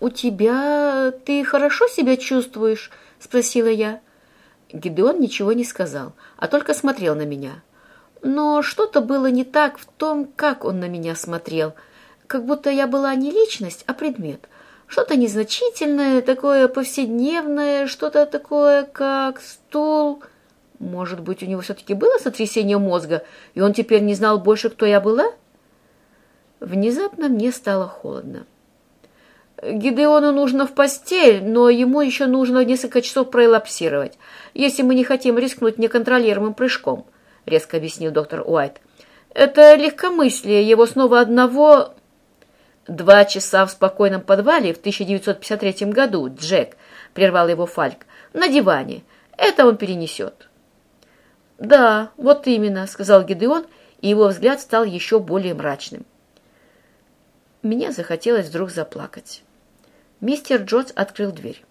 «У тебя... ты хорошо себя чувствуешь?» — спросила я. Гидеон ничего не сказал, а только смотрел на меня. Но что-то было не так в том, как он на меня смотрел, как будто я была не личность, а предмет. Что-то незначительное, такое повседневное, что-то такое, как стул. Может быть, у него все-таки было сотрясение мозга, и он теперь не знал больше, кто я была? Внезапно мне стало холодно. Гидеону нужно в постель, но ему еще нужно несколько часов проэлапсировать, если мы не хотим рискнуть неконтролируемым прыжком, — резко объяснил доктор Уайт. Это легкомыслие его снова одного... Два часа в спокойном подвале в 1953 году, Джек, — прервал его Фальк, — на диване. Это он перенесет. Да, вот именно, — сказал Гидеон, и его взгляд стал еще более мрачным. Мне захотелось вдруг заплакать. Мистер Джонс открыл дверь.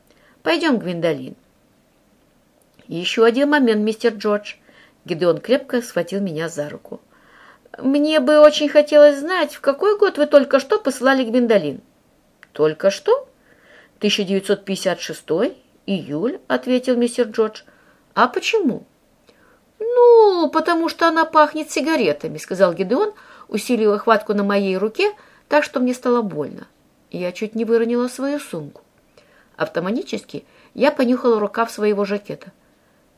«Пойдем, Гвиндолин». «Еще один момент, мистер Джордж». Гидеон крепко схватил меня за руку. «Мне бы очень хотелось знать, в какой год вы только что посылали Гвиндолин?» «Только что?» «1956, июль», — ответил мистер Джордж. «А почему?» «Ну, потому что она пахнет сигаретами», — сказал Гидеон, усиливая хватку на моей руке, так что мне стало больно. Я чуть не выронила свою сумку. Автоматически я понюхала рукав своего жакета.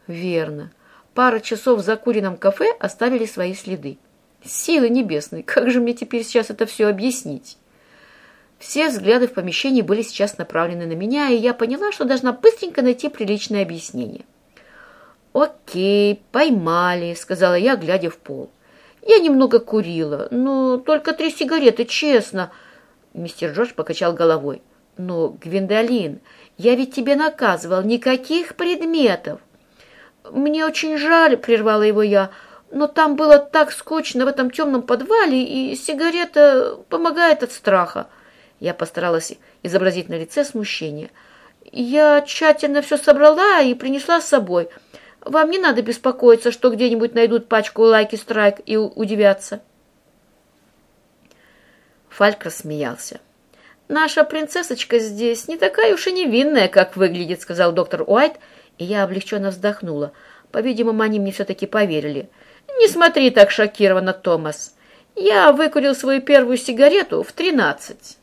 Верно. Пара часов в закуренном кафе оставили свои следы. Силы небесные, как же мне теперь сейчас это все объяснить? Все взгляды в помещении были сейчас направлены на меня, и я поняла, что должна быстренько найти приличное объяснение. «Окей, поймали», — сказала я, глядя в пол. «Я немного курила, но только три сигареты, честно». Мистер Джордж покачал головой. «Но, Гвиндолин, я ведь тебе наказывал, никаких предметов!» «Мне очень жаль», — прервала его я, «но там было так скучно в этом темном подвале, и сигарета помогает от страха». Я постаралась изобразить на лице смущение. «Я тщательно все собрала и принесла с собой. Вам не надо беспокоиться, что где-нибудь найдут пачку лайки-страйк и удивятся». Фальк рассмеялся. «Наша принцессочка здесь не такая уж и невинная, как выглядит», — сказал доктор Уайт, и я облегченно вздохнула. По-видимому, они мне все-таки поверили. «Не смотри так шокированно, Томас. Я выкурил свою первую сигарету в тринадцать».